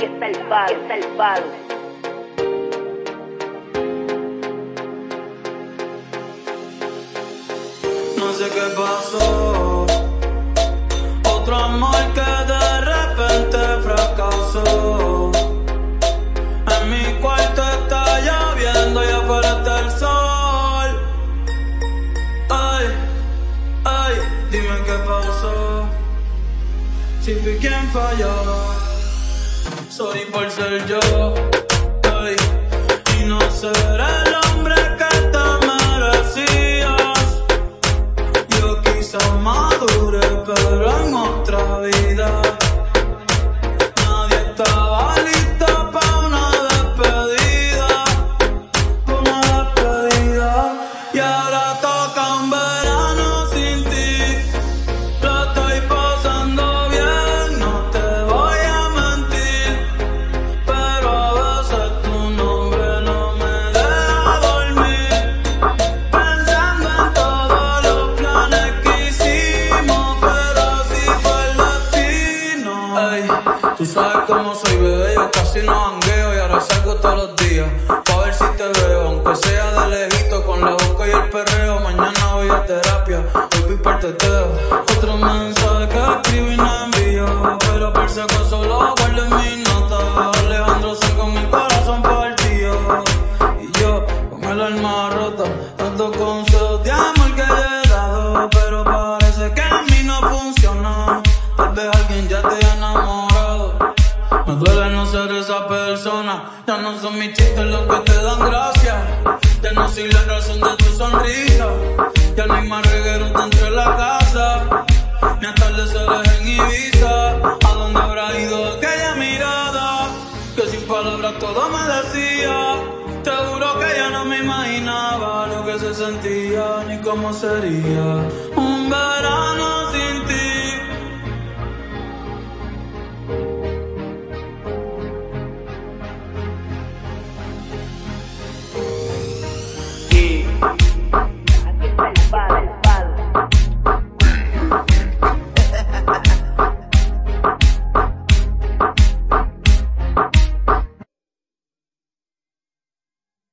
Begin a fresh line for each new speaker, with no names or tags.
que está el que está el palo.
No sé qué pasó. Otro amor que de repente fracasó. En mi cuarto está lloviendo y afuera está el sol. Ay, ay, dime qué pasó. Si fui quien falló, soy por ser yo. Casi no jangueo y ahora salgo todos los días. Pa' ver si te veo, aunque sea de lejito, con la boca y el perreo. Mañana voy a terapia, hoy voy para teteo. Otro mensaje que escribo y no envío, pero por si acaso lo guardo en mis notas. Alejandro San con mi corazón partido. Y yo con el alma rota, tantos consejos de amor esa persona, ya no son mis chistes los que te dan gracia. Ya no soy la razón de tu sonrisa, ya no hay más reguero dentro de la casa. Ni atardeceres en Ibiza, ¿a dónde habrá ido aquella mirada? Que sin palabras todo me decía. Te juro que ya no me imaginaba lo que se sentía ni cómo sería un verano